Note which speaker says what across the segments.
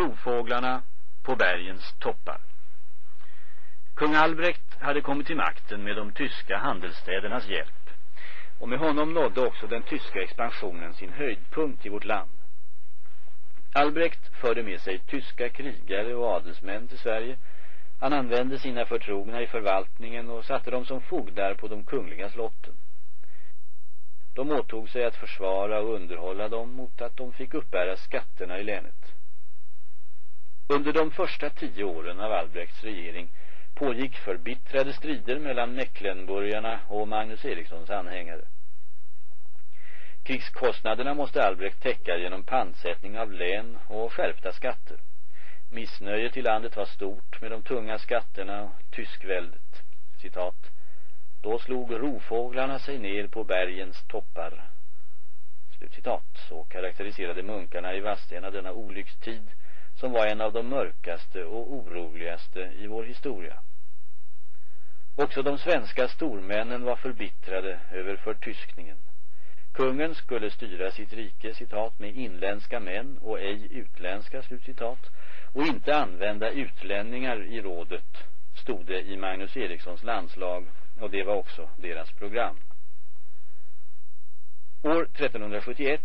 Speaker 1: rovfåglarna på bergens toppar. Kung Albrecht hade kommit till makten med de tyska handelsstädernas hjälp och med honom nådde också den tyska expansionen sin höjdpunkt i vårt land. Albrecht förde med sig tyska krigare och adelsmän till Sverige. Han använde sina förtrogna i förvaltningen och satte dem som fogdar på de kungliga slotten. De åtog sig att försvara och underhålla dem mot att de fick uppbära skatterna i länet. Under de första tio åren av Albrechts regering pågick förbittrade strider mellan Mecklenburgarna och Magnus Erikssons anhängare. Krigskostnaderna måste Albrecht täcka genom pantsättning av län och skärpta skatter. Missnöjet i landet var stort med de tunga skatterna och tyskväldet. Citat. Då slog rovfåglarna sig ner på bergens toppar. Slutcitat. Så karaktäriserade munkarna i Vadstena denna olyckstid som var en av de mörkaste och oroligaste i vår historia. Också de svenska stormännen var förbittrade över förtyskningen. Kungen skulle styra sitt rike, citat, med inländska män och ej utländska, slutcitat, och inte använda utlänningar i rådet, stod det i Magnus Erikssons landslag, och det var också deras program. År 1371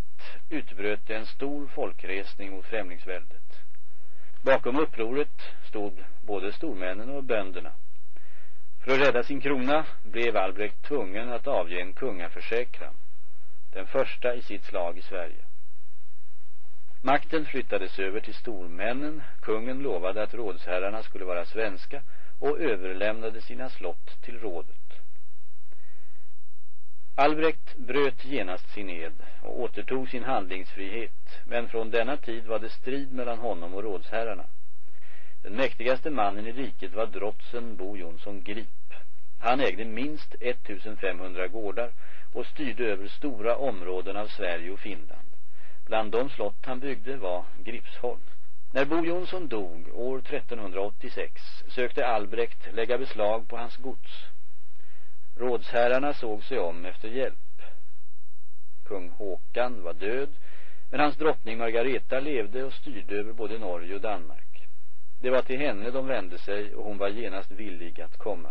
Speaker 1: utbröt en stor folkresning mot främlingsväldet. Bakom upproret stod både stormännen och bönderna. För att rädda sin krona blev Albrecht tvungen att avge en kungaförsäkran den första i sitt slag i Sverige. Makten flyttades över till stormännen. Kungen lovade att rådsherrarna skulle vara svenska och överlämnade sina slott till rådet. Albrecht bröt genast sin ed och återtog sin handlingsfrihet, men från denna tid var det strid mellan honom och rådsherrarna. Den mäktigaste mannen i riket var drotsen Bo Jonsson Grip. Han ägde minst 1500 gårdar och styrde över stora områden av Sverige och Finland. Bland de slott han byggde var Gripsholm. När Bo Jonsson dog år 1386 sökte Albrecht lägga beslag på hans gods. Rådsherrarna såg sig om efter hjälp. Kung Håkan var död, men hans drottning Margareta levde och styrde över både Norge och Danmark. Det var till henne de vände sig och hon var genast villig att komma.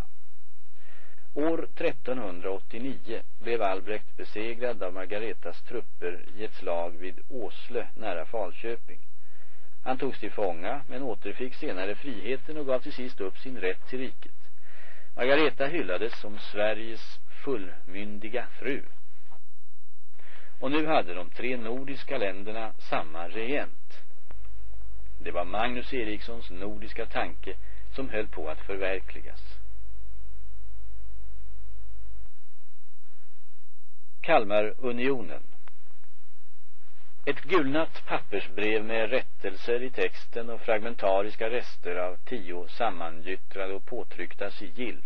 Speaker 1: År 1389 blev Albrecht besegrad av Margaretas trupper i ett slag vid Åsle nära Falköping. Han togs till fånga men återfick senare friheten och gav till sist upp sin rätt till riket. Margareta hyllades som Sveriges fullmyndiga fru. Och nu hade de tre nordiska länderna samma regent. Det var Magnus Erikssons nordiska tanke som höll på att förverkligas. Kalmarunionen ett gulnat pappersbrev med rättelser i texten och fragmentariska rester av tio sammangyttrade och påtryckta sigill.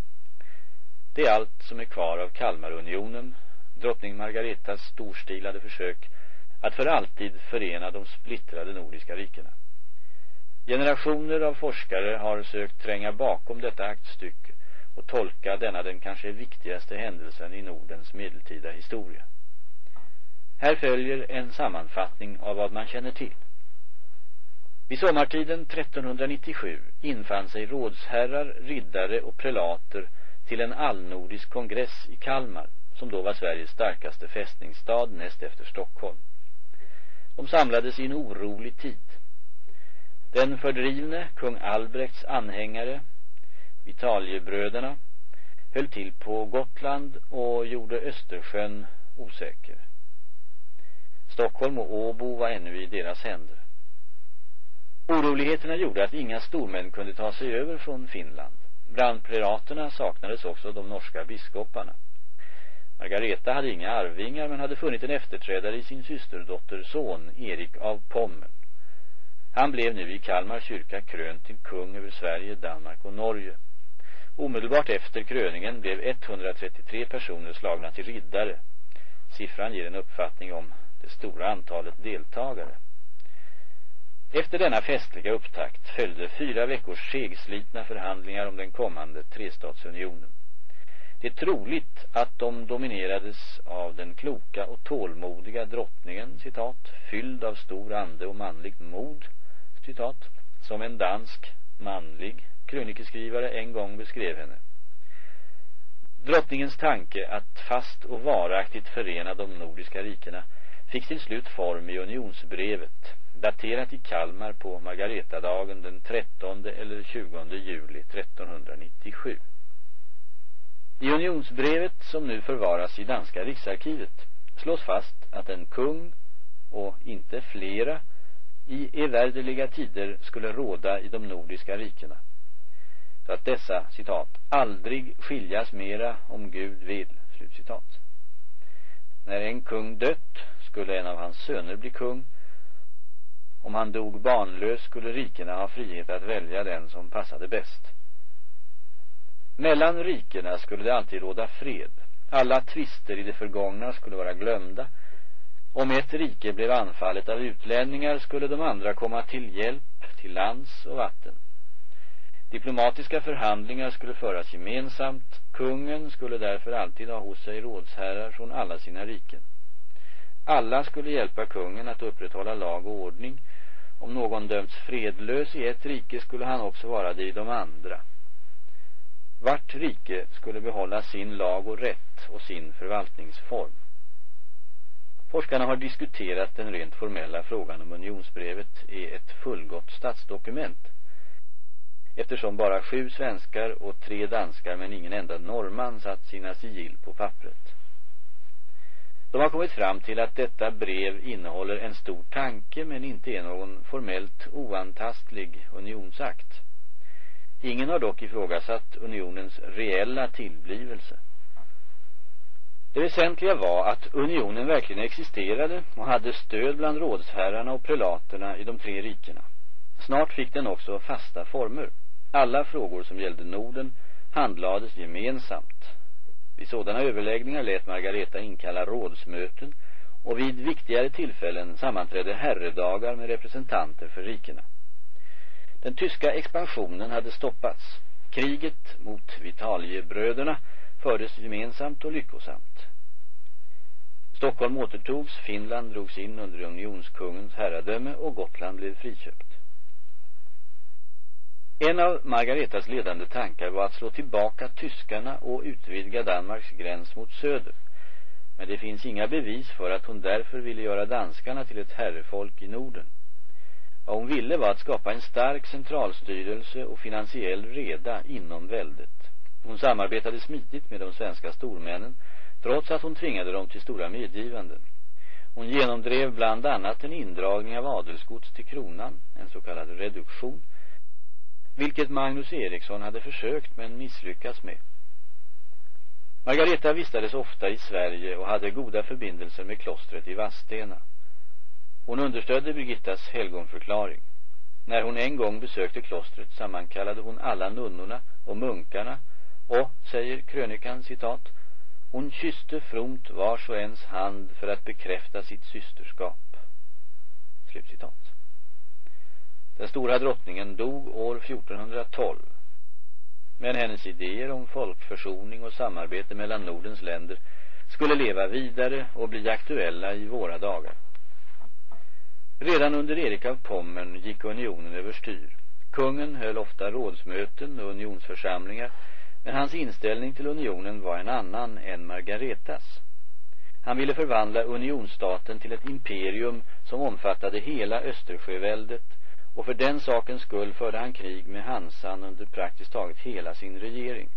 Speaker 1: Det är allt som är kvar av Kalmarunionen, drottning Margaretas storstilade försök att för alltid förena de splittrade nordiska rikena. Generationer av forskare har sökt tränga bakom detta aktstycke och tolka denna den kanske viktigaste händelsen i Nordens medeltida historia. Här följer en sammanfattning av vad man känner till. Vid sommartiden 1397 infann sig rådsherrar, riddare och prelater till en allnordisk kongress i Kalmar, som då var Sveriges starkaste fästningsstad näst efter Stockholm. De samlades i en orolig tid. Den fördrivne, kung Albrechts anhängare, vitaliebröderna, höll till på Gotland och gjorde Östersjön osäker. Stockholm och Åbo var ännu i deras händer. Oroligheterna gjorde att inga stormän kunde ta sig över från Finland. Bland prelaterna saknades också de norska biskoparna. Margareta hade inga arvingar men hade funnit en efterträdare i sin systerdotters son Erik av Pommern. Han blev nu i Kalmar kyrka krönt till kung över Sverige, Danmark och Norge. Omedelbart efter kröningen blev 133 personer slagna till riddare. Siffran ger en uppfattning om det stora antalet deltagare. Efter denna festliga upptakt följde fyra veckors segslitna förhandlingar om den kommande trestatsunionen. Det är troligt att de dominerades av den kloka och tålmodiga drottningen, citat, fylld av stor ande och manligt mod, citat, som en dansk, manlig krönikeskrivare en gång beskrev henne. Drottningens tanke att fast och varaktigt förena de nordiska rikena fick till slut form i unionsbrevet, daterat i Kalmar på Margaretadagen den 13 eller 20 juli 1397. I unionsbrevet som nu förvaras i danska riksarkivet slås fast att en kung och inte flera i evärdeliga tider skulle råda i de nordiska rikena. Så att dessa, citat, aldrig skiljas mera om Gud vill, slutcitat. När en kung dött skulle en av hans söner bli kung. Om han dog barnlös skulle rikena ha frihet att välja den som passade bäst. Mellan rikena skulle det alltid råda fred. Alla tvister i det förgångna skulle vara glömda. Om ett rike blev anfallet av utlänningar skulle de andra komma till hjälp till lands och vatten. Diplomatiska förhandlingar skulle föras gemensamt. Kungen skulle därför alltid ha hos sig rådsherrar från alla sina riken. Alla skulle hjälpa kungen att upprätthålla lag och ordning. Om någon dömts fredlös i ett rike skulle han också vara det i de andra. Vart rike skulle behålla sin lag och rätt och sin förvaltningsform. Forskarna har diskuterat den rent formella frågan om unionsbrevet är ett fullgott statsdokument eftersom bara sju svenskar och tre danskar men ingen enda norrman satt sina sigill på pappret. De har kommit fram till att detta brev innehåller en stor tanke men inte är någon formellt oantastlig unionsakt. Ingen har dock ifrågasatt unionens reella tillblivelse. Det väsentliga var att unionen verkligen existerade och hade stöd bland rådsherrarna och prelaterna i de tre rikena. Snart fick den också fasta former. Alla frågor som gällde Norden handlades gemensamt. Vid sådana överläggningar lät Margareta inkalla rådsmöten och vid viktigare tillfällen sammanträdde herredagar med representanter för rikena. Den tyska expansionen hade stoppats. Kriget mot Vitaliebröderna fördes gemensamt och lyckosamt. Stockholm återtogs, Finland drogs in under unionskungens herradöme och Gotland blev friköpt. En av Margaretas ledande tankar var att slå tillbaka tyskarna och utvidga Danmarks gräns mot söder. Men det finns inga bevis för att hon därför ville göra danskarna till ett herrefolk i Norden. Vad hon ville var att skapa en stark centralstyrelse och finansiell reda inom väldet. Hon samarbetade smidigt med de svenska stormännen trots att hon tvingade dem till stora medgivanden. Hon genomdrev bland annat en indragning av adelsgods till kronan, en så kallad reduktion, vilket Magnus Eriksson hade försökt men misslyckats med. Margareta vistades ofta i Sverige och hade goda förbindelser med klostret i Vastena. Hon understödde Birgittas helgonförklaring. När hon en gång besökte klostret sammankallade hon alla nunnorna och munkarna och, säger krönikan citat, hon kysste fromt vars och ens hand för att bekräfta sitt systerskap. Slutcitat. Den stora drottningen dog år 1412. Men hennes idéer om folkförsoning och samarbete mellan Nordens länder skulle leva vidare och bli aktuella i våra dagar. Redan under Erik av Pommern gick unionen överstyr. Kungen höll ofta rådsmöten och unionsförsamlingar men hans inställning till unionen var en annan än Margaretas. Han ville förvandla unionsstaten till ett imperium som omfattade hela Östersjöväldet och för den sakens skull förde han krig med Hansan under praktiskt taget hela sin regering.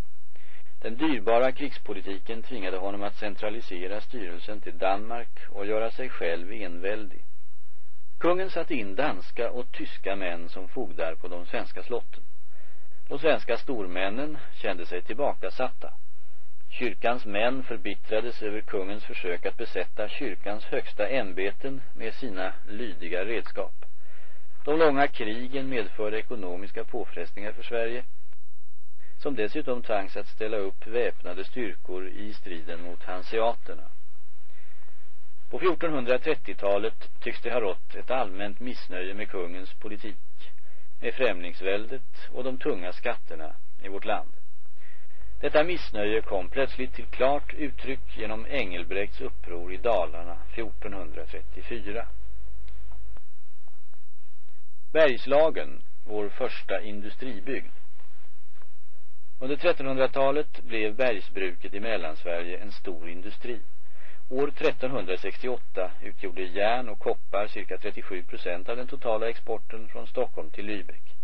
Speaker 1: Den dyrbara krigspolitiken tvingade honom att centralisera styrelsen till Danmark och göra sig själv enväldig. Kungen satte in danska och tyska män som fogdar på de svenska slotten. De svenska stormännen kände sig tillbakasatta. Kyrkans män förbittrades över kungens försök att besätta kyrkans högsta ämbeten med sina lydiga redskap. De långa krigen medförde ekonomiska påfrestningar för Sverige som dessutom tvangs att ställa upp väpnade styrkor i striden mot hanseaterna. På 1430-talet tycks det ha rått ett allmänt missnöje med kungens politik, med främlingsväldet och de tunga skatterna i vårt land. Detta missnöje kom plötsligt till klart uttryck genom Engelbrekts uppror i Dalarna 1434. Bergslagen, vår första industribygd. Under 1300-talet blev bergsbruket i Mellansverige en stor industri. År 1368 utgjorde järn och koppar cirka 37 procent av den totala exporten från Stockholm till Lübeck.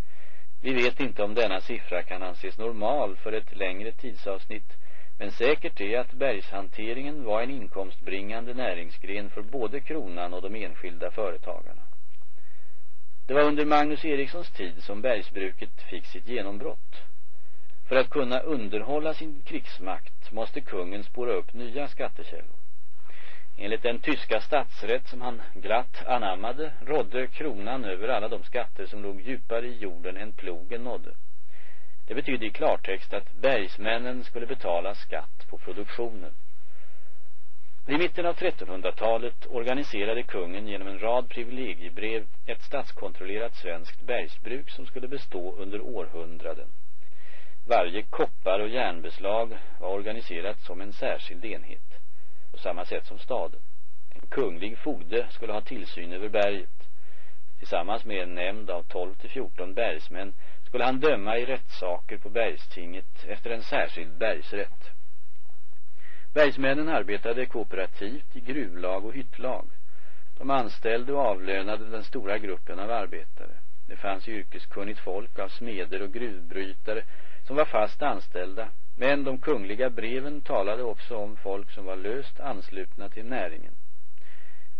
Speaker 1: Vi vet inte om denna siffra kan anses normal för ett längre tidsavsnitt men säkert är att bergshanteringen var en inkomstbringande näringsgren för både kronan och de enskilda företagarna. Det var under Magnus Erikssons tid som bergsbruket fick sitt genombrott. För att kunna underhålla sin krigsmakt måste kungen spåra upp nya skattekällor. Enligt den tyska statsrätt som han glatt anammade rådde kronan över alla de skatter som låg djupare i jorden än plogen nådde. Det betydde i klartext att bergsmännen skulle betala skatt på produktionen. Vid mitten av 1300-talet organiserade kungen genom en rad privilegiebrev ett statskontrollerat svenskt bergsbruk som skulle bestå under århundraden. Varje koppar- och järnbeslag var organiserat som en särskild enhet, på samma sätt som staden. En kunglig fogde skulle ha tillsyn över berget. Tillsammans med en nämnd av 12-14 bergsmän skulle han döma i rättssaker på bergstinget efter en särskild bergsrätt. Bergsmännen arbetade kooperativt i gruvlag och hyttlag. De anställde och avlönade den stora gruppen av arbetare. Det fanns yrkeskunnigt folk av smeder och gruvbrytare som var fast anställda. Men de kungliga breven talade också om folk som var löst anslutna till näringen.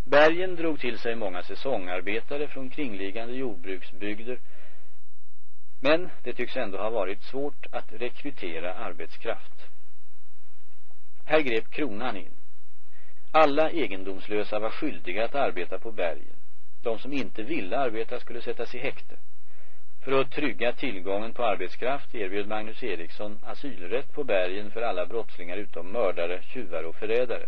Speaker 1: Bergen drog till sig många säsongarbetare från kringliggande jordbruksbygder men det tycks ändå ha varit svårt att rekrytera arbetskraft. Här grep kronan in. Alla egendomslösa var skyldiga att arbeta på bergen. De som inte ville arbeta skulle sättas i häkte. För att trygga tillgången på arbetskraft erbjöd Magnus Eriksson asylrätt på bergen för alla brottslingar utom mördare, tjuvar och förrädare.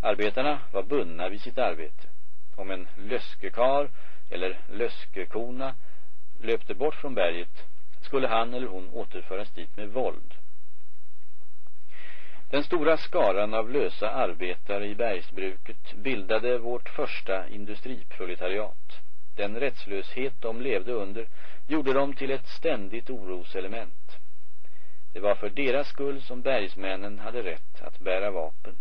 Speaker 1: Arbetarna var bundna vid sitt arbete. Om en löskekar eller löskekona löpte bort från berget skulle han eller hon återföras dit med våld. Den stora skaran av lösa arbetare i bergsbruket bildade vårt första industriproletariat. Den rättslöshet de levde under gjorde dem till ett ständigt oroselement. Det var för deras skull som bergsmännen hade rätt att bära vapen.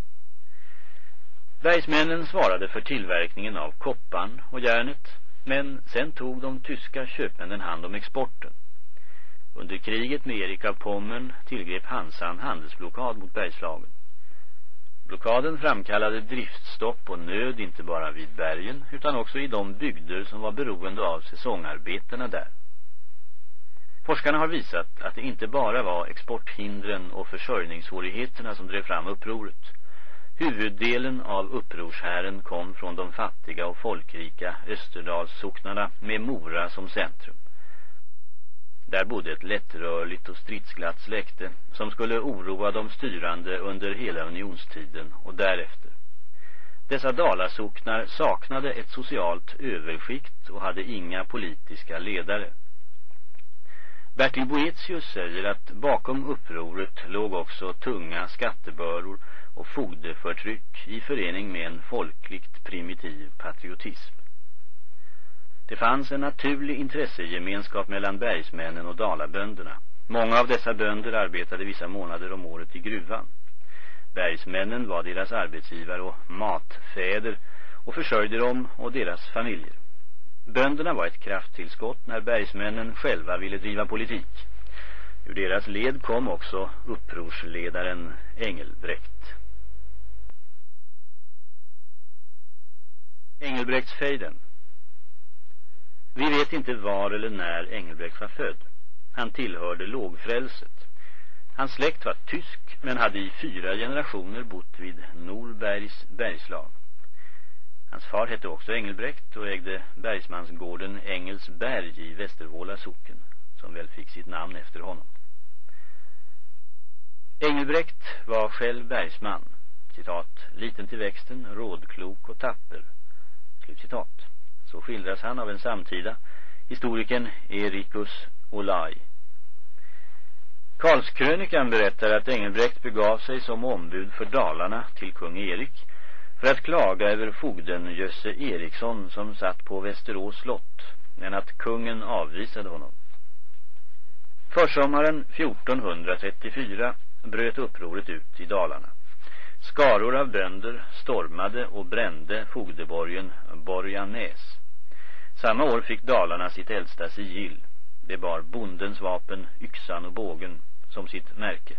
Speaker 1: Bergsmännen svarade för tillverkningen av koppan och järnet men sen tog de tyska köpmännen hand om exporten. Under kriget med Erik av Pommern tillgrep Hansan handelsblockad mot Bergslagen. Blockaden framkallade driftstopp och nöd inte bara vid bergen utan också i de bygder som var beroende av säsongarbetena där. Forskarna har visat att det inte bara var exporthindren och försörjningssvårigheterna som drev fram upproret. Huvuddelen av upprorshären kom från de fattiga och folkrika Österdalssocknarna med Mora som centrum. Där bodde ett lättrörligt och stridsglatt släkte som skulle oroa de styrande under hela unionstiden och därefter. Dessa dalasocknar saknade ett socialt överskikt och hade inga politiska ledare. Bertil Boetius säger att bakom upproret låg också tunga skatteböror och fogdeförtryck i förening med en folkligt primitiv patriotism. Det fanns en naturlig intressegemenskap mellan bergsmännen och dalabönderna. Många av dessa bönder arbetade vissa månader om året i gruvan. Bergsmännen var deras arbetsgivare och matfäder och försörjde dem och deras familjer. Bönderna var ett krafttillskott när bergsmännen själva ville driva politik. Ur deras led kom också upprorsledaren Engelbrekt. Engelbrektsfejden vi vet inte var eller när Engelbrekt var född. Han tillhörde lågfrälset. Hans släkt var tysk men hade i fyra generationer bott vid Norbergs bergslag. Hans far hette också Engelbrekt och ägde bergsmansgården Engelsberg i Västervåla socken, som väl fick sitt namn efter honom. Engelbrekt var själv bergsman, citat, liten till växten, rådklok och tapper, citat. Så skildras han av en samtida, historikern Erikus Olai. Karlskrönikan berättar att Engelbrekt begav sig som ombud för Dalarna till kung Erik för att klaga över fogden Jösse Eriksson som satt på Västerås slott men att kungen avvisade honom. Försommaren 1434 bröt upproret ut i Dalarna. Skaror av bönder stormade och brände fogdeborgen Borganäs. Samma år fick Dalarna sitt äldsta sigill. Det bar bondens vapen, yxan och bågen som sitt märke.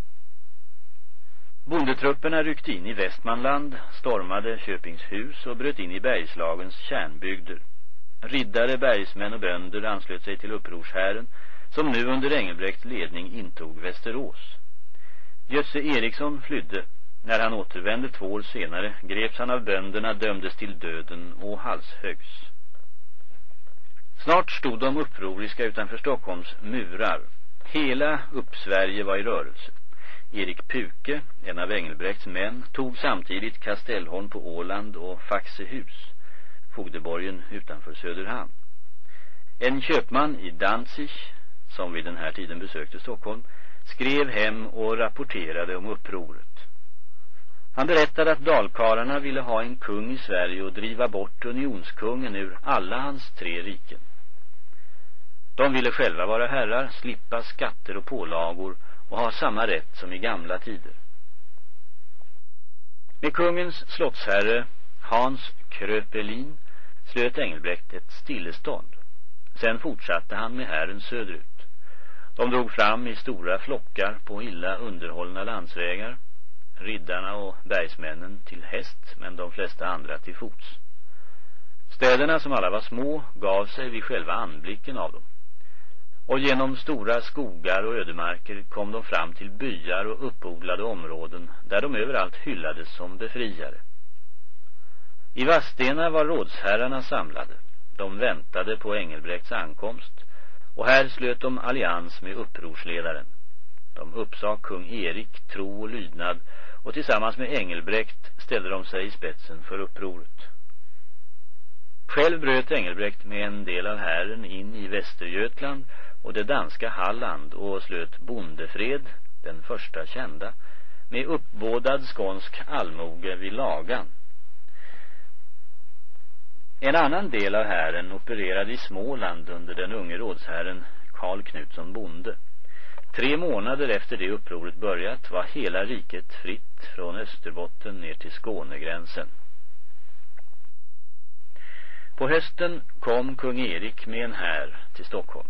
Speaker 1: Bondetrupperna ryckte in i Västmanland, stormade Köpingshus och bröt in i Bergslagens kärnbygder. Riddare, bergsmän och bönder anslöt sig till upprorshären som nu under Engelbrekts ledning intog Västerås. Jösse Eriksson flydde. När han återvände två år senare greps han av bönderna, dömdes till döden och halshögs. Snart stod de upproriska utanför Stockholms murar. Hela Uppsverige var i rörelse. Erik Puke, en av Engelbrekts män, tog samtidigt Kastellholm på Åland och Faxehus, fogdeborgen utanför Söderhamn. En köpman i Danzig, som vid den här tiden besökte Stockholm, skrev hem och rapporterade om upproret. Han berättade att dalkarlarna ville ha en kung i Sverige och driva bort unionskungen ur alla hans tre riken. De ville själva vara herrar, slippa skatter och pålagor och ha samma rätt som i gamla tider. Med kungens slottsherre Hans Kröpelin slöt Engelbrekt ett stillestånd. Sen fortsatte han med hären söderut. De drog fram i stora flockar på illa underhållna landsvägar. Riddarna och bergsmännen till häst men de flesta andra till fots. Städerna som alla var små gav sig vid själva anblicken av dem. Och genom stora skogar och ödemarker kom de fram till byar och uppodlade områden där de överallt hyllades som befriare. I Vastena var rådsherrarna samlade. De väntade på Engelbrekts ankomst och här slöt de allians med upprorsledaren. De uppsade kung Erik tro och lydnad och tillsammans med Engelbrekt ställde de sig i spetsen för upproret. Själv bröt Engelbrekt med en del av hären in i Västergötland och det danska Halland och slöt bondefred, den första kända, med uppbådad skånsk allmoge vid Lagan. En annan del av hären opererade i Småland under den unge rådsherren Karl Knutsson Bonde. Tre månader efter det upproret börjat var hela riket fritt från Österbotten ner till Skånegränsen. På hösten kom kung Erik med en här till Stockholm.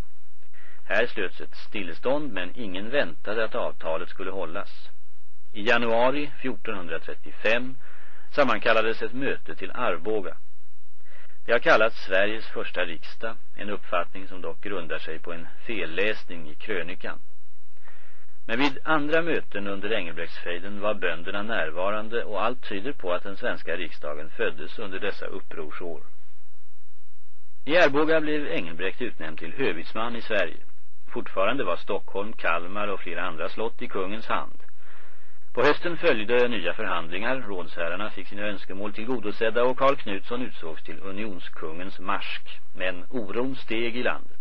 Speaker 1: Här slöts ett stillestånd men ingen väntade att avtalet skulle hållas. I januari 1435 sammankallades ett möte till Arboga. Det har kallats Sveriges första riksdag, en uppfattning som dock grundar sig på en felläsning i krönikan. Men vid andra möten under Engelbrektsfejden var bönderna närvarande och allt tyder på att den svenska riksdagen föddes under dessa upprorsår. I Arboga blev Engelbrekt utnämnd till hövitsman i Sverige. Fortfarande var Stockholm, Kalmar och flera andra slott i kungens hand. På hösten följde nya förhandlingar, rådsherrarna fick sina önskemål tillgodosedda och Karl Knutsson utsågs till unionskungens marsk. Men oron steg i landet.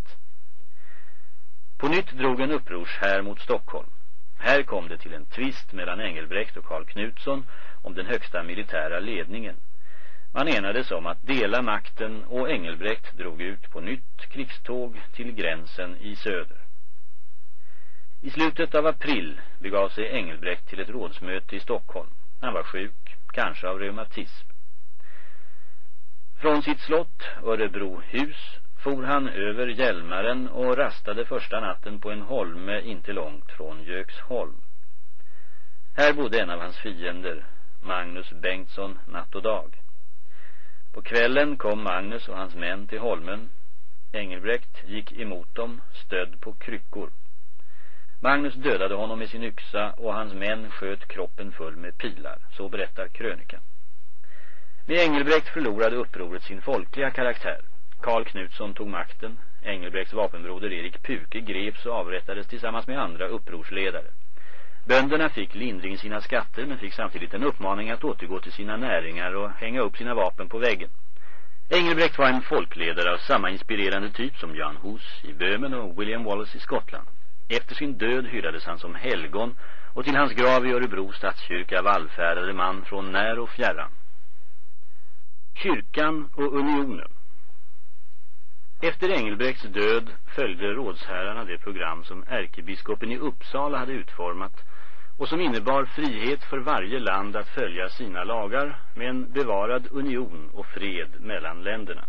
Speaker 1: På nytt drog en upprorshär mot Stockholm. Här kom det till en tvist mellan Engelbrekt och Karl Knutsson om den högsta militära ledningen. Man enades om att dela makten och Engelbrekt drog ut på nytt krigståg till gränsen i söder. I slutet av april begav sig Engelbrekt till ett rådsmöte i Stockholm. Han var sjuk, kanske av reumatism. Från sitt slott, Örebrohus, for han över Hjälmaren och rastade första natten på en holme inte långt från Göksholm. Här bodde en av hans fiender, Magnus Bengtsson, natt och dag. På kvällen kom Magnus och hans män till holmen. Engelbrekt gick emot dem, stödd på kryckor. Magnus dödade honom med sin yxa och hans män sköt kroppen full med pilar, så berättar krönikan. Med Engelbrekt förlorade upproret sin folkliga karaktär. Karl Knutsson tog makten, Engelbrekts vapenbroder Erik Puke greps och avrättades tillsammans med andra upprorsledare. Bönderna fick lindring i sina skatter men fick samtidigt en uppmaning att återgå till sina näringar och hänga upp sina vapen på väggen. Engelbrekt var en folkledare av samma inspirerande typ som Jan Hus i Böhmen och William Wallace i Skottland. Efter sin död hyllades han som helgon och till hans grav i Örebro stadskyrka vallfärdade man från när och fjärran. Kyrkan och unionen efter Engelbrekts död följde rådsherrarna det program som ärkebiskopen i Uppsala hade utformat och som innebar frihet för varje land att följa sina lagar med en bevarad union och fred mellan länderna.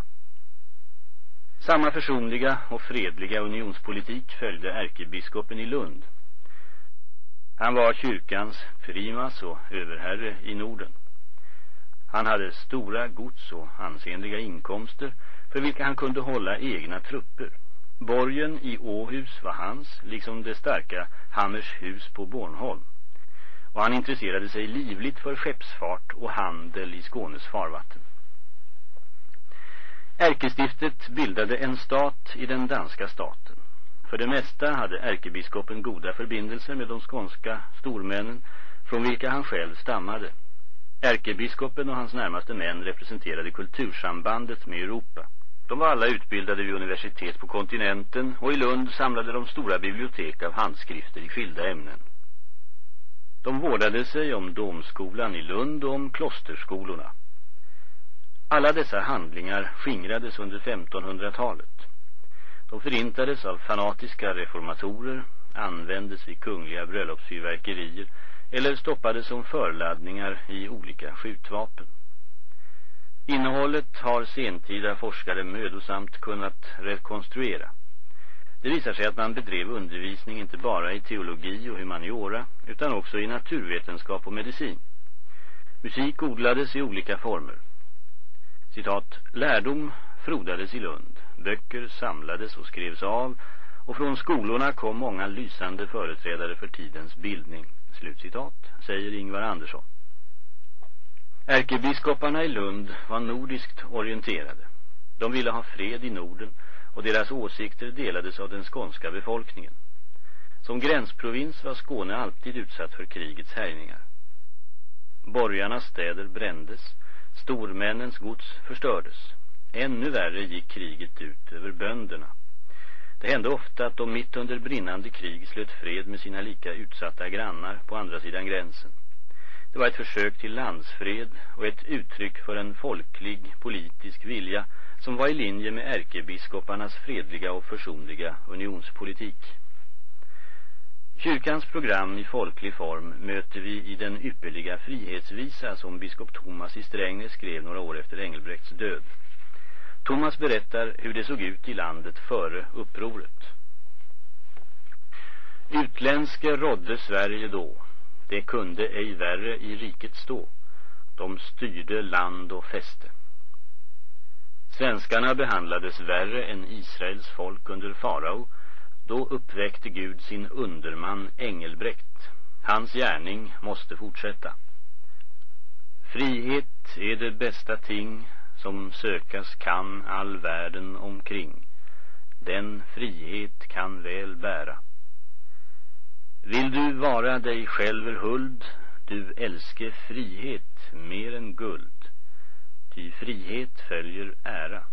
Speaker 1: Samma försonliga och fredliga unionspolitik följde ärkebiskopen i Lund. Han var kyrkans primas och överherre i Norden. Han hade stora gods och ansenliga inkomster för vilka han kunde hålla egna trupper. Borgen i Åhus var hans, liksom det starka Hammershus på Bornholm. Och han intresserade sig livligt för skeppsfart och handel i Skånes farvatten. Ärkestiftet bildade en stat i den danska staten. För det mesta hade ärkebiskopen goda förbindelser med de skånska stormännen från vilka han själv stammade. Ärkebiskopen och hans närmaste män representerade kultursambandet med Europa. De var alla utbildade vid universitet på kontinenten och i Lund samlade de stora bibliotek av handskrifter i skilda ämnen. De vårdade sig om domskolan i Lund och om klosterskolorna. Alla dessa handlingar skingrades under 1500-talet. De förintades av fanatiska reformatorer, användes vid kungliga bröllopsfyrverkerier eller stoppades som förladdningar i olika skjutvapen. Innehållet har sentida forskare mödosamt kunnat rekonstruera. Det visar sig att man bedrev undervisning inte bara i teologi och humaniora utan också i naturvetenskap och medicin. Musik odlades i olika former. Citat, lärdom frodades i Lund, böcker samlades och skrevs av och från skolorna kom många lysande företrädare för tidens bildning. Slutcitat, säger Ingvar Andersson. Ärkebiskoparna i Lund var nordiskt orienterade. De ville ha fred i Norden och deras åsikter delades av den skånska befolkningen. Som gränsprovins var Skåne alltid utsatt för krigets härjningar. Borgarnas städer brändes, stormännens gods förstördes. Ännu värre gick kriget ut över bönderna. Det hände ofta att de mitt under brinnande krig slöt fred med sina lika utsatta grannar på andra sidan gränsen. Det var ett försök till landsfred och ett uttryck för en folklig politisk vilja som var i linje med ärkebiskoparnas fredliga och försonliga unionspolitik. Kyrkans program i folklig form möter vi i den ypperliga frihetsvisa som biskop Thomas i Strängnäs skrev några år efter Engelbrekts död. Thomas berättar hur det såg ut i landet före upproret. Utländske rådde Sverige då. Det kunde ej värre i riket stå. De styrde land och fäste. Svenskarna behandlades värre än Israels folk under farao. Då uppväckte Gud sin underman Engelbrekt. Hans gärning måste fortsätta. Frihet är det bästa ting som sökas kan all världen omkring. Den frihet kan väl bära. Vill du vara dig själv huld, du älske frihet mer än guld. Ty frihet följer ära.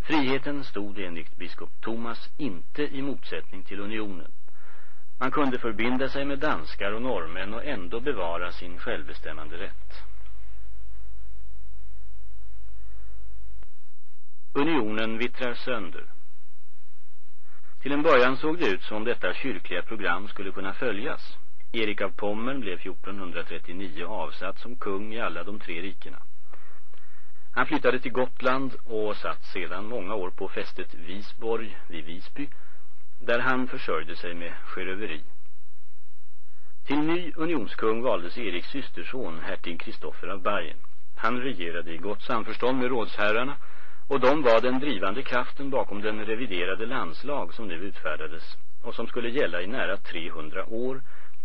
Speaker 1: Friheten stod enligt biskop Thomas inte i motsättning till unionen. Man kunde förbinda sig med danskar och norrmän och ändå bevara sin självbestämmande rätt. Unionen vittrar sönder. Till en början såg det ut som detta kyrkliga program skulle kunna följas. Erik av Pommern blev 1439 avsatt som kung i alla de tre rikena. Han flyttade till Gotland och satt sedan många år på fästet Visborg vid Visby där han försörjde sig med sjöröveri. Till ny unionskung valdes Eriks systerson, hertig Kristoffer av Bayern. Han regerade i gott samförstånd med rådsherrarna och de var den drivande kraften bakom den reviderade landslag som nu utfärdades och som skulle gälla i nära 300 år,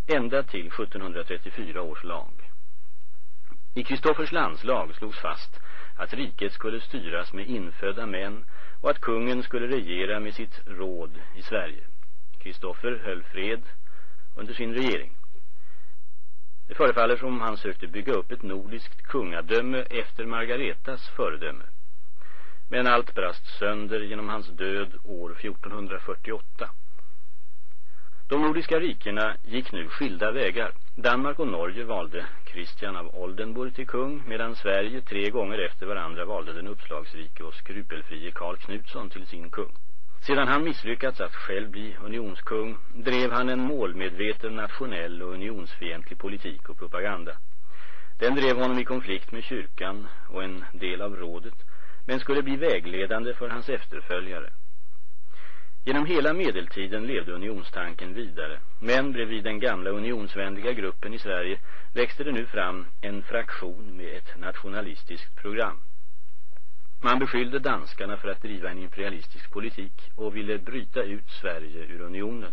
Speaker 1: ända till 1734 års lag. I Kristoffers landslag slogs fast att riket skulle styras med infödda män och att kungen skulle regera med sitt råd i Sverige. Kristoffer höll fred under sin regering. Det förefaller som han sökte bygga upp ett nordiskt kungadöme efter Margaretas föredöme. Men allt brast sönder genom hans död år 1448. De nordiska rikena gick nu skilda vägar. Danmark och Norge valde Christian av Oldenburg till kung medan Sverige tre gånger efter varandra valde den uppslagsrike och skrupelfrie Karl Knutsson till sin kung. Sedan han misslyckats att själv bli unionskung drev han en målmedveten nationell och unionsfientlig politik och propaganda. Den drev honom i konflikt med kyrkan och en del av rådet men skulle bli vägledande för hans efterföljare. Genom hela medeltiden levde unionstanken vidare, men bredvid den gamla unionsvänliga gruppen i Sverige växte det nu fram en fraktion med ett nationalistiskt program. Man beskyllde danskarna för att driva en imperialistisk politik och ville bryta ut Sverige ur unionen.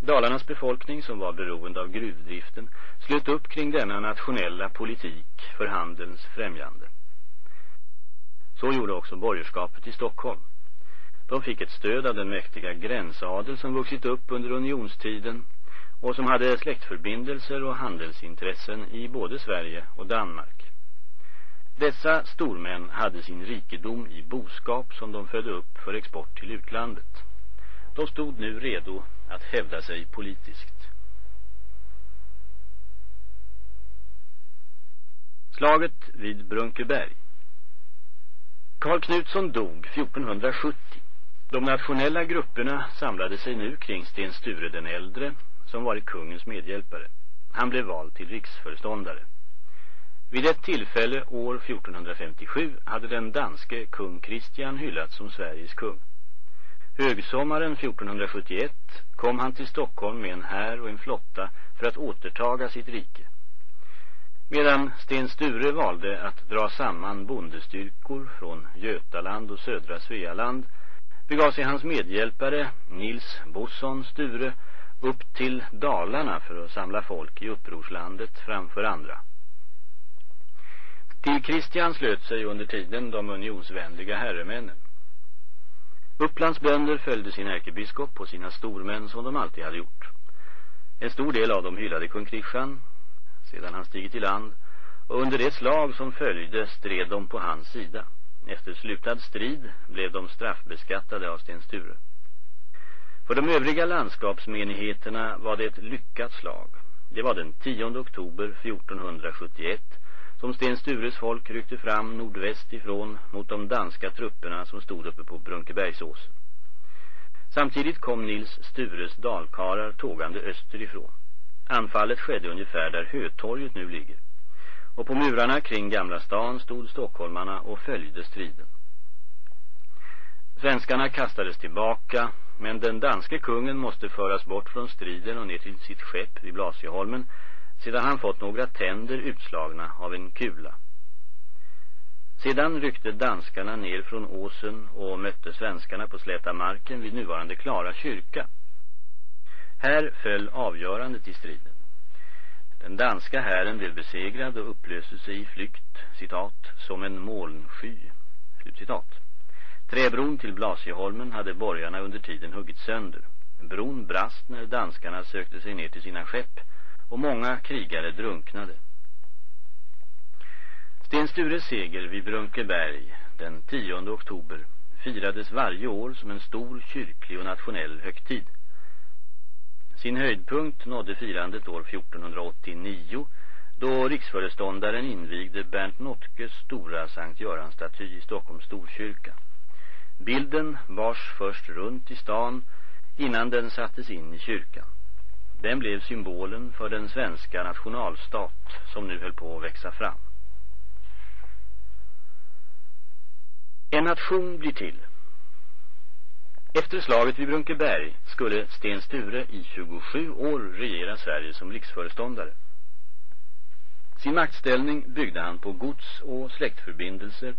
Speaker 1: Dalarnas befolkning som var beroende av gruvdriften slöt upp kring denna nationella politik för handelns främjande. Så gjorde också borgerskapet i Stockholm. De fick ett stöd av den mäktiga gränsadel som vuxit upp under unionstiden och som hade släktförbindelser och handelsintressen i både Sverige och Danmark. Dessa stormän hade sin rikedom i boskap som de födde upp för export till utlandet. De stod nu redo att hävda sig politiskt. Slaget vid Brunkeberg Karl Knutsson dog 1470. De nationella grupperna samlade sig nu kring Sten Sture den äldre som varit kungens medhjälpare. Han blev vald till riksföreståndare. Vid ett tillfälle år 1457 hade den danske kung Kristian hyllats som Sveriges kung. Högsommaren 1471 kom han till Stockholm med en här och en flotta för att återtaga sitt rike. Medan Sten Sture valde att dra samman bondestyrkor från Götaland och södra Svealand begav sig hans medhjälpare Nils Bosson Sture upp till Dalarna för att samla folk i upprorslandet framför andra. Till Kristian slöt sig under tiden de unionsvänliga herremännen. Upplands bönder följde sin ärkebiskop och sina stormän som de alltid hade gjort. En stor del av dem hyllade kung Kristian sedan han stigit i land och under det slag som följde stred de på hans sida. Efter slutad strid blev de straffbeskattade av Sten Sture. För de övriga landskapsmenigheterna var det ett lyckat slag. Det var den 10 oktober 1471 som Sten Stures folk ryckte fram nordväst ifrån mot de danska trupperna som stod uppe på Brunkebergsåsen. Samtidigt kom Nils Stures dalkarar tågande österifrån. Anfallet skedde ungefär där Hötorget nu ligger. Och på murarna kring Gamla stan stod stockholmarna och följde striden. Svenskarna kastades tillbaka, men den danske kungen måste föras bort från striden och ner till sitt skepp vid Blasieholmen sedan han fått några tänder utslagna av en kula. Sedan ryckte danskarna ner från åsen och mötte svenskarna på släta marken vid nuvarande Klara kyrka. Här föll avgörandet i striden. Den danska hären blev besegrad och upplöste sig i flykt, citat, som en molnsky, slutcitat. Träbron till Blasieholmen hade borgarna under tiden huggit sönder. Bron brast när danskarna sökte sig ner till sina skepp och många krigare drunknade. Sten Stures seger vid Brunkeberg den 10 oktober firades varje år som en stor kyrklig och nationell högtid. Sin höjdpunkt nådde firandet år 1489 då riksföreståndaren invigde Bernt Notkes stora Sankt Göran-staty i Stockholms storkyrka. Bilden bars först runt i stan innan den sattes in i kyrkan. Den blev symbolen för den svenska nationalstat som nu höll på att växa fram. En nation blir till. Efter slaget vid Brunkeberg skulle Sten Sture i 27 år regera Sverige som riksföreståndare. Sin maktställning byggde han på gods- och släktförbindelser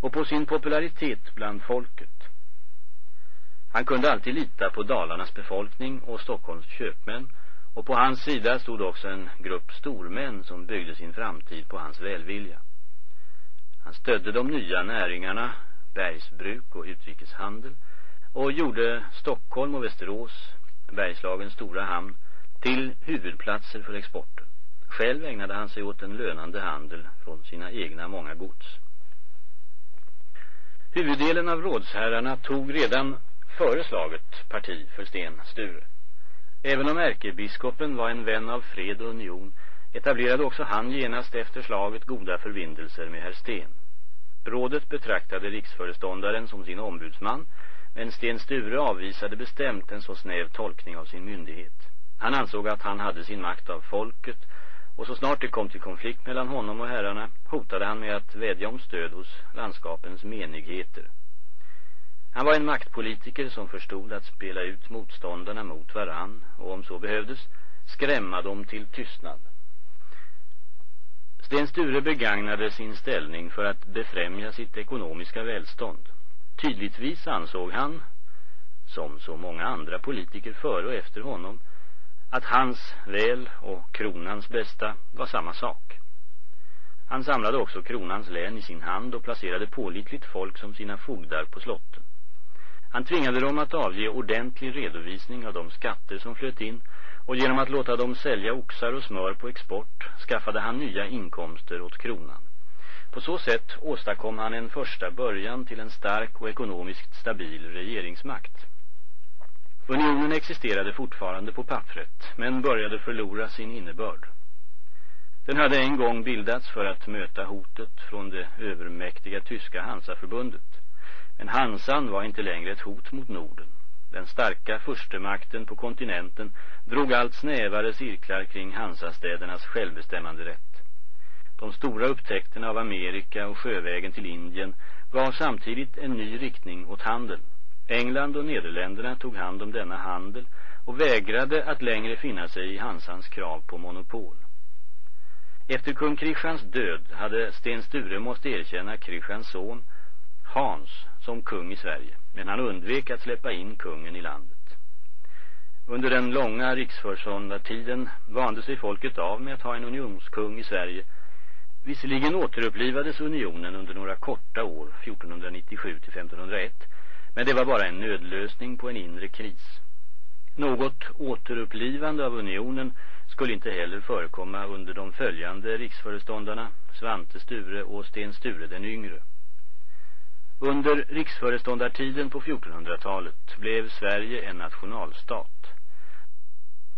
Speaker 1: och på sin popularitet bland folket. Han kunde alltid lita på Dalarnas befolkning och Stockholms köpmän och på hans sida stod också en grupp stormän som byggde sin framtid på hans välvilja. Han stödde de nya näringarna, bergsbruk och utrikeshandel och gjorde Stockholm och Västerås, Bergslagens stora hamn, till huvudplatser för exporten. Själv ägnade han sig åt en lönande handel från sina egna många gods. Huvuddelen av rådsherrarna tog redan före slaget parti för Sten Sture. Även om ärkebiskopen var en vän av fred och union etablerade också han genast efter slaget goda förbindelser med herr Sten. Rådet betraktade riksföreståndaren som sin ombudsman men Sten Sture avvisade bestämt en så snäv tolkning av sin myndighet. Han ansåg att han hade sin makt av folket och så snart det kom till konflikt mellan honom och herrarna hotade han med att vädja om stöd hos landskapens menigheter. Han var en maktpolitiker som förstod att spela ut motståndarna mot varann och om så behövdes skrämma dem till tystnad. Sten Sture begagnade sin ställning för att befrämja sitt ekonomiska välstånd. Tydligtvis ansåg han, som så många andra politiker före och efter honom, att hans väl och kronans bästa var samma sak. Han samlade också kronans län i sin hand och placerade pålitligt folk som sina fogdar på slotten. Han tvingade dem att avge ordentlig redovisning av de skatter som flöt in och genom att låta dem sälja oxar och smör på export skaffade han nya inkomster åt kronan. På så sätt åstadkom han en första början till en stark och ekonomiskt stabil regeringsmakt. Unionen existerade fortfarande på pappret men började förlora sin innebörd. Den hade en gång bildats för att möta hotet från det övermäktiga tyska Hansaförbundet. Men Hansan var inte längre ett hot mot Norden. Den starka förstemakten på kontinenten drog allt snävare cirklar kring Hansastädernas självbestämmande rätt. De stora upptäckterna av Amerika och sjövägen till Indien gav samtidigt en ny riktning åt handeln. England och Nederländerna tog hand om denna handel och vägrade att längre finna sig i Hansans krav på monopol. Efter kung Kristians död hade Sten Sture måste erkänna Kristians son Hans som kung i Sverige, men han undvek att släppa in kungen i landet. Under den långa riksförsåndartiden vande sig folket av med att ha en unionskung i Sverige. Visserligen återupplivades unionen under några korta år, 1497 till 1501, men det var bara en nödlösning på en inre kris. Något återupplivande av unionen skulle inte heller förekomma under de följande riksföreståndarna Svante Sture och Sten Sture den yngre. Under riksföreståndartiden på 1400-talet blev Sverige en nationalstat.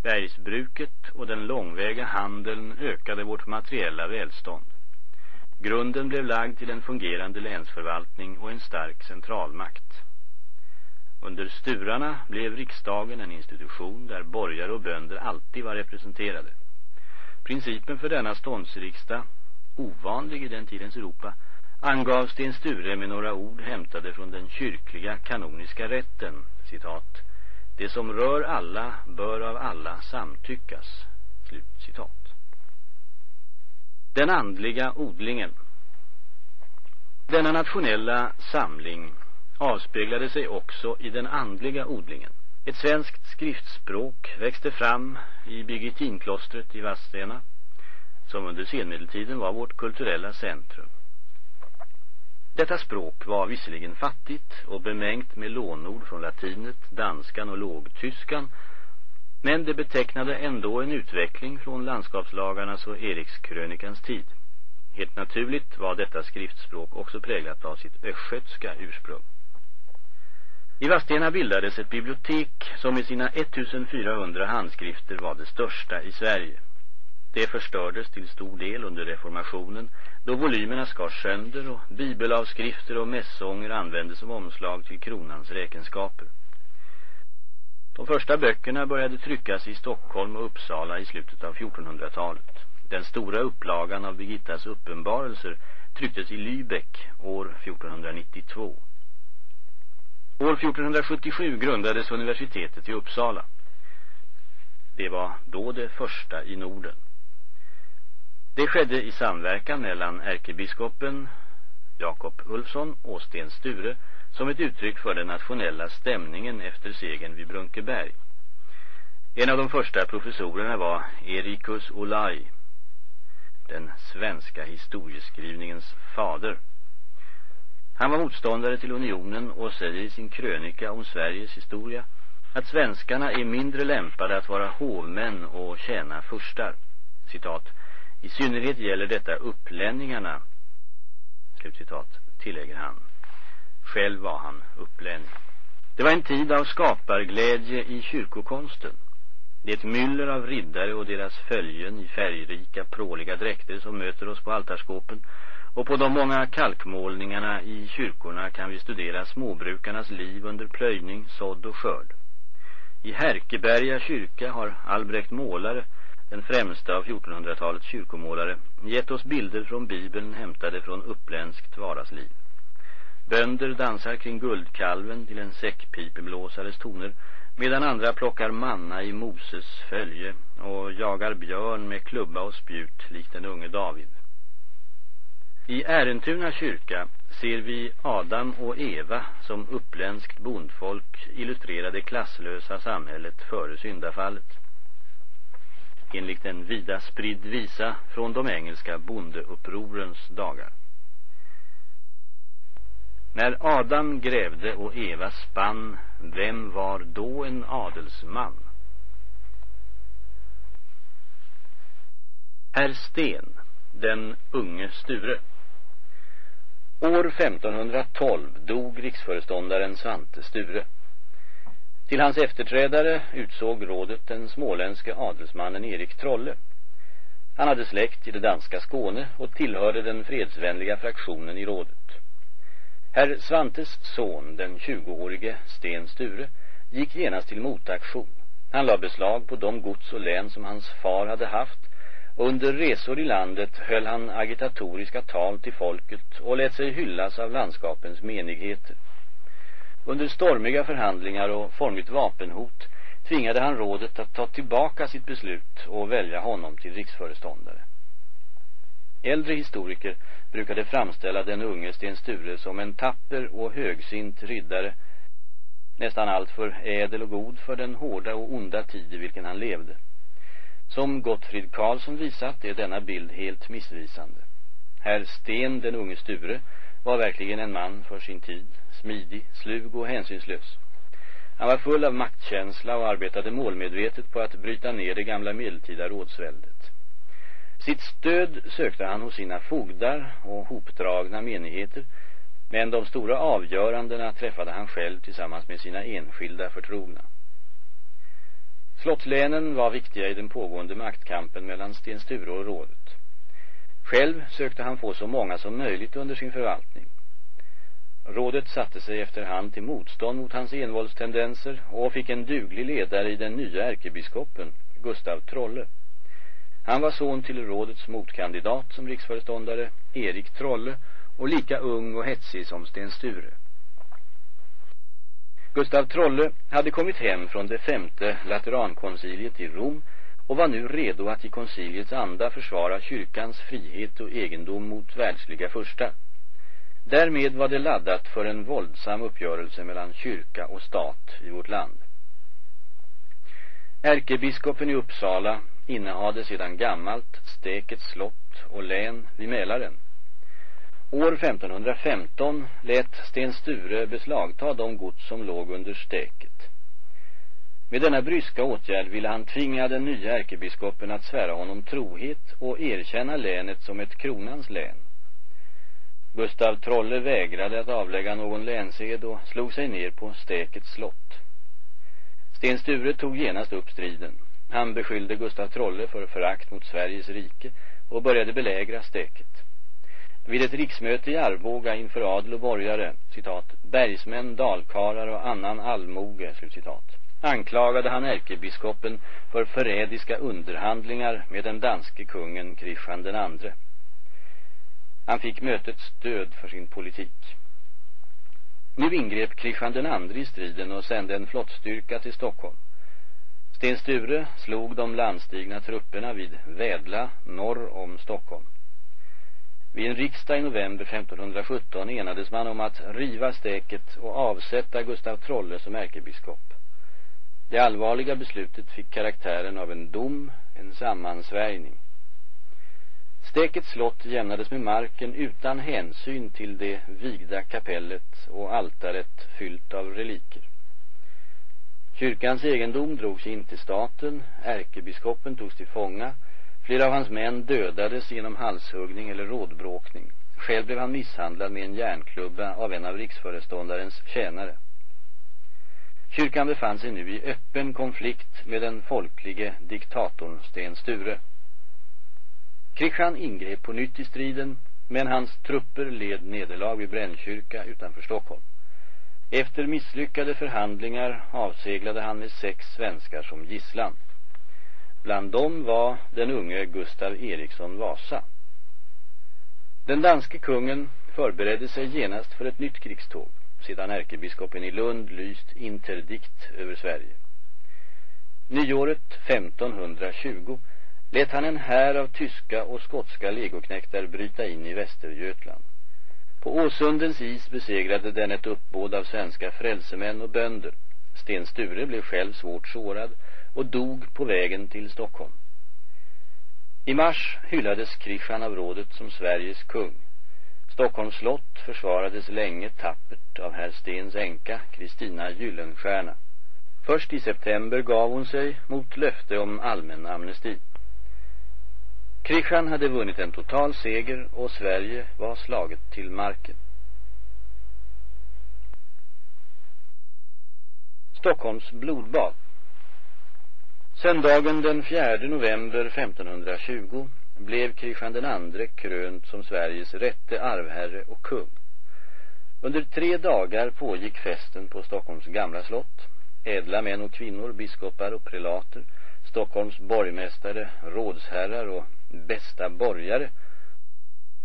Speaker 1: Bergsbruket och den långväga handeln ökade vårt materiella välstånd. Grunden blev lagd till en fungerande länsförvaltning och en stark centralmakt. Under sturarna blev riksdagen en institution där borgare och bönder alltid var representerade. Principen för denna ståndsriksdag, ovanlig i den tidens Europa, angav Sten Sture med några ord hämtade från den kyrkliga kanoniska rätten, citat, Det som rör alla bör av alla samtyckas, slut citat. Den andliga odlingen Denna nationella samling avspeglade sig också i den andliga odlingen. Ett svenskt skriftspråk växte fram i Birgittinklostret i Vadstena, som under senmedeltiden var vårt kulturella centrum. Detta språk var visserligen fattigt och bemängt med lånord från latinet, danskan och lågtyskan, men det betecknade ändå en utveckling från landskapslagarnas och Erikskrönikans tid. Helt naturligt var detta skriftspråk också präglat av sitt östgötska ursprung. I Vadstena bildades ett bibliotek som med sina 1400 handskrifter var det största i Sverige. Det förstördes till stor del under reformationen då volymerna skars sönder och bibelavskrifter och mässånger användes som omslag till kronans räkenskaper. De första böckerna började tryckas i Stockholm och Uppsala i slutet av 1400-talet. Den stora upplagan av Birgittas uppenbarelser trycktes i Lübeck år 1492. År 1477 grundades universitetet i Uppsala. Det var då det första i Norden. Det skedde i samverkan mellan ärkebiskopen Jakob Ulfsson och Sten Sture som ett uttryck för den nationella stämningen efter segern vid Brunkeberg. En av de första professorerna var Erikus Olai, den svenska historieskrivningens fader. Han var motståndare till unionen och säger i sin krönika om Sveriges historia att svenskarna är mindre lämpade att vara hovmän och tjäna furstar. Citat. I synnerhet gäller detta upplänningarna. Slutcitat, tillägger han. Själv var han upplänning. Det var en tid av skaparglädje i kyrkokonsten. Det är ett myller av riddare och deras följen i färgrika, pråliga dräkter som möter oss på altarskåpen och på de många kalkmålningarna i kyrkorna kan vi studera småbrukarnas liv under plöjning, sådd och skörd. I Härkeberga kyrka har Albrecht Målare, den främsta av 1400-talets kyrkomålare, gett oss bilder från Bibeln hämtade från uppländskt vardagsliv. Bönder dansar kring guldkalven till en säckpipeblåsares toner medan andra plockar manna i Moses följe och jagar björn med klubba och spjut likt den unge David. I Ärentuna kyrka ser vi Adam och Eva som uppländskt bondfolk illustrerade klasslösa samhället före syndafallet. Enligt en vida spridd visa från de engelska bondeupprorens dagar. När Adam grävde och Eva spann, vem var då en adelsman? Herr Sten, den unge Sture. År 1512 dog riksföreståndaren Svante Sture. Till hans efterträdare utsåg rådet den småländske adelsmannen Erik Trolle. Han hade släkt i det danska Skåne och tillhörde den fredsvänliga fraktionen i rådet. Herr Svantes son, den 20-årige Sten Sture, gick genast till motaktion. Han la beslag på de gods och län som hans far hade haft och under resor i landet höll han agitatoriska tal till folket och lät sig hyllas av landskapens menigheter. Under stormiga förhandlingar och formligt vapenhot tvingade han rådet att ta tillbaka sitt beslut och välja honom till riksföreståndare. Äldre historiker brukade framställa den unge Sten Sture som en tapper och högsint riddare, nästan allt för ädel och god för den hårda och onda tid i vilken han levde. Som Gottfrid Karlsson visat är denna bild helt missvisande. Herr Sten, den unge Sture, var verkligen en man för sin tid, smidig, slug och hänsynslös. Han var full av maktkänsla och arbetade målmedvetet på att bryta ner det gamla medeltida rådsväldet. Sitt stöd sökte han hos sina fogdar och hopdragna menigheter, men de stora avgörandena träffade han själv tillsammans med sina enskilda förtrogna. Slottslänen var viktiga i den pågående maktkampen mellan Sten Sture och rådet. Själv sökte han få så många som möjligt under sin förvaltning. Rådet satte sig efterhand till motstånd mot hans envåldstendenser och fick en duglig ledare i den nya ärkebiskopen, Gustav Trolle. Han var son till rådets motkandidat som riksföreståndare, Erik Trolle, och lika ung och hetsig som Sten Sture. Gustav Trolle hade kommit hem från det femte Laterankonciliet i Rom och var nu redo att i konciliets anda försvara kyrkans frihet och egendom mot världsliga första. Därmed var det laddat för en våldsam uppgörelse mellan kyrka och stat i vårt land. Ärkebiskopen i Uppsala innehade sedan gammalt Stekets slott och län vid Mälaren. År 1515 lät Sten Sture beslagta de gods som låg under Steket. Med denna bryska åtgärd ville han tvinga den nya ärkebiskopen att svära honom trohet och erkänna länet som ett kronans län. Gustav Trolle vägrade att avlägga någon länsed och slog sig ner på Stekets slott. Sten Sture tog genast upp striden. Han beskyllde Gustav Trolle för förakt mot Sveriges rike och började belägra Steket. Vid ett riksmöte i Arboga inför adel och borgare, citat, bergsmän, dalkarar och annan allmoge, slutcitat, anklagade han ärkebiskopen för förrädiska underhandlingar med den danske kungen Kristian den andre. Han fick mötets stöd för sin politik. Nu ingrep Kristian den andre i striden och sände en flottstyrka till Stockholm. Sten Sture slog de landstigna trupperna vid Vädla norr om Stockholm. Vid en riksdag i november 1517 enades man om att riva stäket och avsätta Gustav Trolle som ärkebiskop. Det allvarliga beslutet fick karaktären av en dom, en sammansvärjning. Stekets slott jämnades med marken utan hänsyn till det vigda kapellet och altaret fyllt av reliker. Kyrkans egendom drogs in till staten, ärkebiskopen togs till fånga, flera av hans män dödades genom halshuggning eller rådbråkning. Själv blev han misshandlad med en järnklubba av en av riksföreståndarens tjänare. Kyrkan befann sig nu i öppen konflikt med den folklige diktatorn Sten Sture. Kristian ingrep på nytt i striden men hans trupper led nederlag vid Brännkyrka utanför Stockholm. Efter misslyckade förhandlingar avseglade han med sex svenskar som gisslan. Bland dem var den unge Gustav Eriksson Vasa. Den danske kungen förberedde sig genast för ett nytt krigståg sedan ärkebiskopen i Lund lyst interdikt över Sverige. Nyåret 1520 lät han en här av tyska och skotska legoknäktar bryta in i Västergötland. På Åsundens is besegrade den ett uppbåd av svenska frälsemän och bönder. Sten Sture blev själv svårt sårad och dog på vägen till Stockholm. I mars hyllades Kristian av rådet som Sveriges kung. Stockholms slott försvarades länge tappert av herr Stens änka Kristina Gyllenstierna. Först i september gav hon sig mot löfte om allmän amnesti. Kristian hade vunnit en total seger och Sverige var slaget till marken. Stockholms blodbad Söndagen den 4 november 1520 blev Kristian den andre krönt som Sveriges rätte arvherre och kung. Under tre dagar pågick festen på Stockholms gamla slott. Ädla män och kvinnor, biskopar och prelater, Stockholms borgmästare, rådsherrar och bästa borgare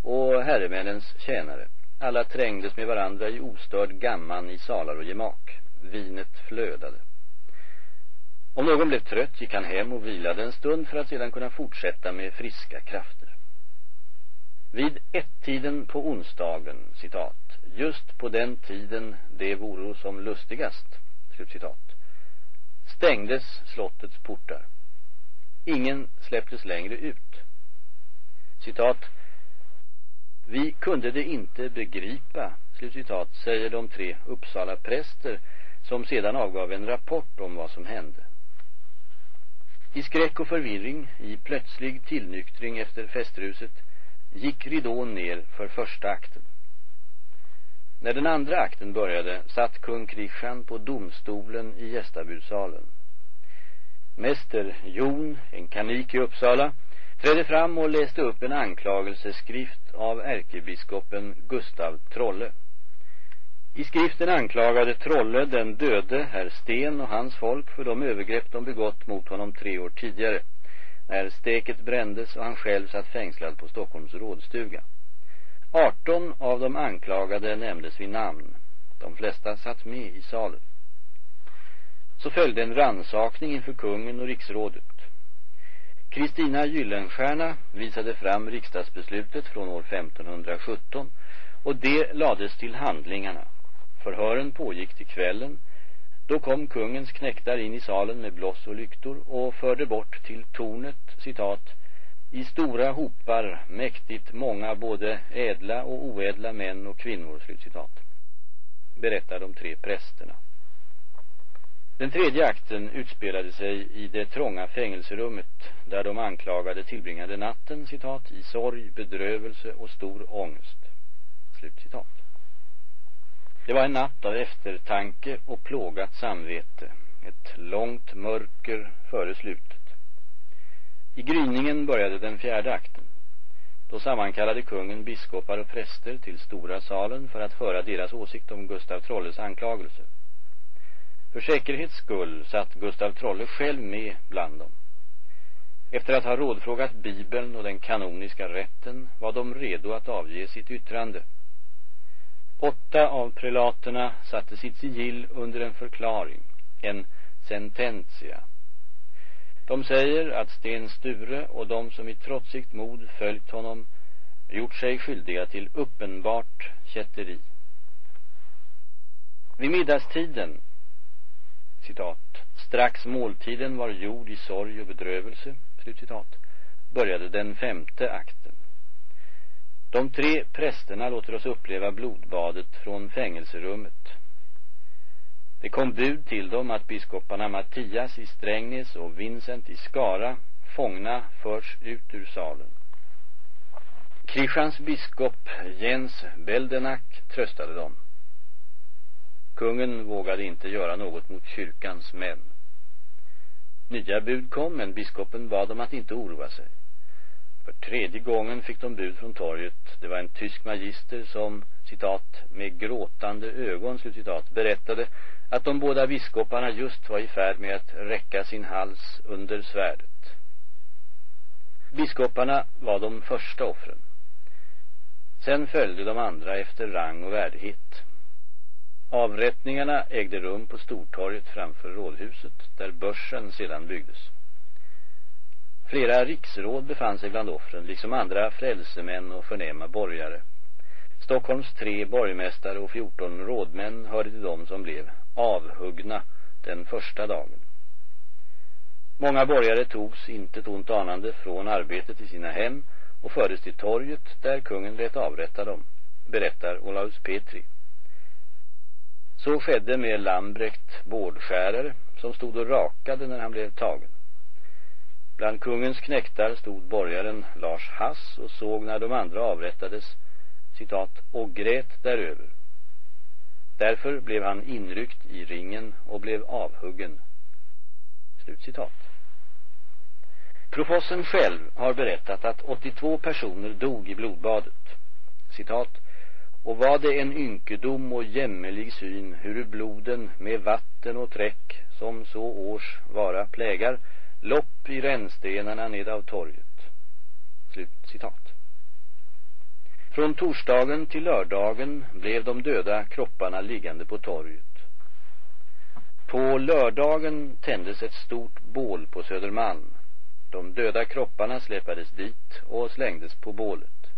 Speaker 1: och herremännens tjänare. Alla trängdes med varandra i ostörd gamman i salar och gemak. Vinet flödade. Om någon blev trött gick han hem och vilade en stund för att sedan kunna fortsätta med friska krafter. Vid ett-tiden på onsdagen, citat, just på den tiden det vore som lustigast, slutcitat, stängdes slottets portar. Ingen släpptes längre ut. Citat, vi kunde det inte begripa, slutcitat, säger de tre Uppsala präster som sedan avgav en rapport om vad som hände. I skräck och förvirring, i plötslig tillnyktring efter festruset, gick ridån ner för första akten. När den andra akten började satt kung Kristian på domstolen i gästabudsalen. Mäster Jon, en kanik i Uppsala, trädde fram och läste upp en anklagelseskrift av ärkebiskopen Gustav Trolle. I skriften anklagade Trolle den döde herr Sten och hans folk för de övergrepp de begått mot honom tre år tidigare när steket brändes och han själv satt fängslad på Stockholms rådstuga. 18 av de anklagade nämndes vid namn. De flesta satt med i salen. Så följde en ransakning inför kungen och riksrådet. Kristina Gyllenstierna visade fram riksdagsbeslutet från år 1517 och det lades till handlingarna. Förhören pågick till kvällen. Då kom kungens knäktar in i salen med bloss och lyktor och förde bort till tornet, citat, i stora hopar mäktigt många både ädla och oädla män och kvinnor, slutcitat. Berättar de tre prästerna. Den tredje akten utspelade sig i det trånga fängelserummet där de anklagade tillbringade natten, citat, i sorg, bedrövelse och stor ångest. Slutcitat. Det var en natt av eftertanke och plågat samvete. Ett långt mörker före slutet. I gryningen började den fjärde akten. Då sammankallade kungen biskopar och präster till stora salen för att höra deras åsikt om Gustav Trolles anklagelser. För säkerhets skull satt Gustav Trolle själv med bland dem. Efter att ha rådfrågat Bibeln och den kanoniska rätten var de redo att avge sitt yttrande. Åtta av prelaterna satte sitt sigill under en förklaring, en sententia. De säger att Sten Sture och de som i trotsigt mod följt honom gjort sig skyldiga till uppenbart kätteri. Vid middagstiden, citat, strax måltiden var gjord i sorg och bedrövelse, slutcitat, började den femte akten. De tre prästerna låter oss uppleva blodbadet från fängelserummet. Det kom bud till dem att biskoparna Mattias i Strängnäs och Vincent i Skara fångna förs ut ur salen. Kristians biskop Jens Beldenack tröstade dem. Kungen vågade inte göra något mot kyrkans män. Nya bud kom men biskopen bad dem att inte oroa sig. För tredje gången fick de bud från torget. Det var en tysk magister som, citat, med gråtande ögon, citat, berättade att de båda biskoparna just var i färd med att räcka sin hals under svärdet. Biskoparna var de första offren. Sen följde de andra efter rang och värdighet. Avrättningarna ägde rum på Stortorget framför rådhuset, där börsen sedan byggdes. Flera riksråd befann sig bland offren, liksom andra frälsemän och förnäma borgare. Stockholms tre borgmästare och fjorton rådmän hörde till dem som blev avhuggna den första dagen. Många borgare togs inte ont anande från arbetet i sina hem och fördes till torget där kungen lät avrätta dem, berättar Olaus Petri. Så skedde med Lambrecht bårdskärare som stod och rakade när han blev tagen. Bland kungens knäktar stod borgaren Lars Hass och såg när de andra avrättades, citat, och grät däröver. Därför blev han inryckt i ringen och blev avhuggen. Slut citat. Profossen själv har berättat att 82 personer dog i blodbadet. Citat. Och var det en ynkedom och jämmelig syn hur bloden med vatten och träck som så års vara plägar lopp i rännstenarna ned av torget. Slut citat. Från torsdagen till lördagen blev de döda kropparna liggande på torget. På lördagen tändes ett stort bål på Södermalm. De döda kropparna släpades dit och slängdes på bålet.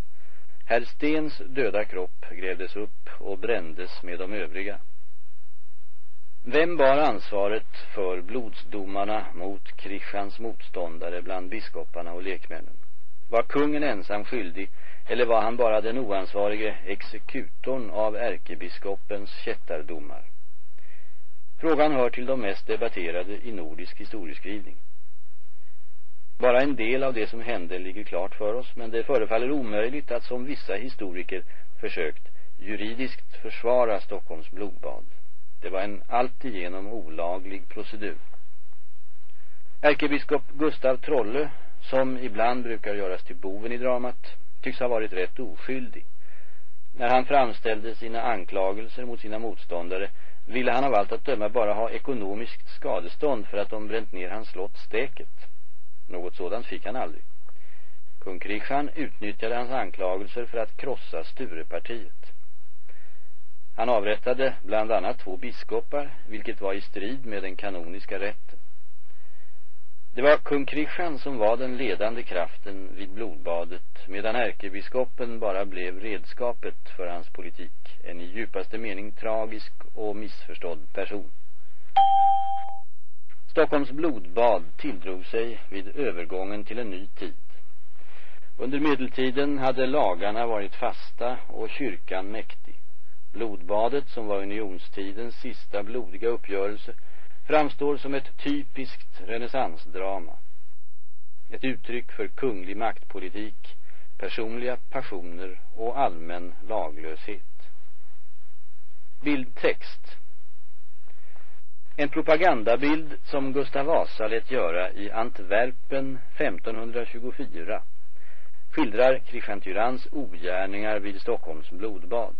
Speaker 1: Herr Stens döda kropp grävdes upp och brändes med de övriga. Vem bar ansvaret för blodsdomarna mot Kristians motståndare bland biskoparna och lekmännen? Var kungen ensam skyldig eller var han bara den oansvarige exekutorn av ärkebiskopens kättardomar? Frågan hör till de mest debatterade i nordisk historieskrivning. Bara en del av det som hände ligger klart för oss men det förefaller omöjligt att som vissa historiker försökt juridiskt försvara Stockholms blodbad. Det var en alltigenom olaglig procedur. Ärkebiskop Gustav Trolle, som ibland brukar göras till boven i dramat, tycks ha varit rätt oskyldig. När han framställde sina anklagelser mot sina motståndare ville han av allt att döma bara ha ekonomiskt skadestånd för att de bränt ner hans slott Stäket. Något sådant fick han aldrig. Kung Kristian utnyttjade hans anklagelser för att krossa Sturepartiet. Han avrättade bland annat två biskopar, vilket var i strid med den kanoniska rätten. Det var kung Kristian som var den ledande kraften vid blodbadet, medan ärkebiskopen bara blev redskapet för hans politik, en i djupaste mening tragisk och missförstådd person. Stockholms blodbad tilldrog sig vid övergången till en ny tid. Under medeltiden hade lagarna varit fasta och kyrkan mäktig. Blodbadet, som var unionstidens sista blodiga uppgörelse, framstår som ett typiskt renässansdrama. Ett uttryck för kunglig maktpolitik, personliga passioner och allmän laglöshet. Bildtext en propagandabild som Gustav Vasa lät göra i Antwerpen 1524 skildrar Kristiantyrans ogärningar vid Stockholms blodbad.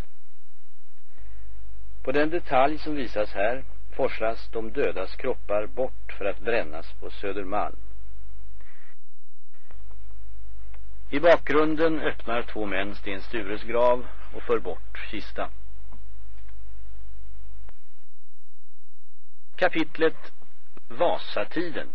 Speaker 1: På den detalj som visas här forslas de dödas kroppar bort för att brännas på Södermalm. I bakgrunden öppnar två män Sten Stures grav och för bort kistan. Kapitlet Vasatiden.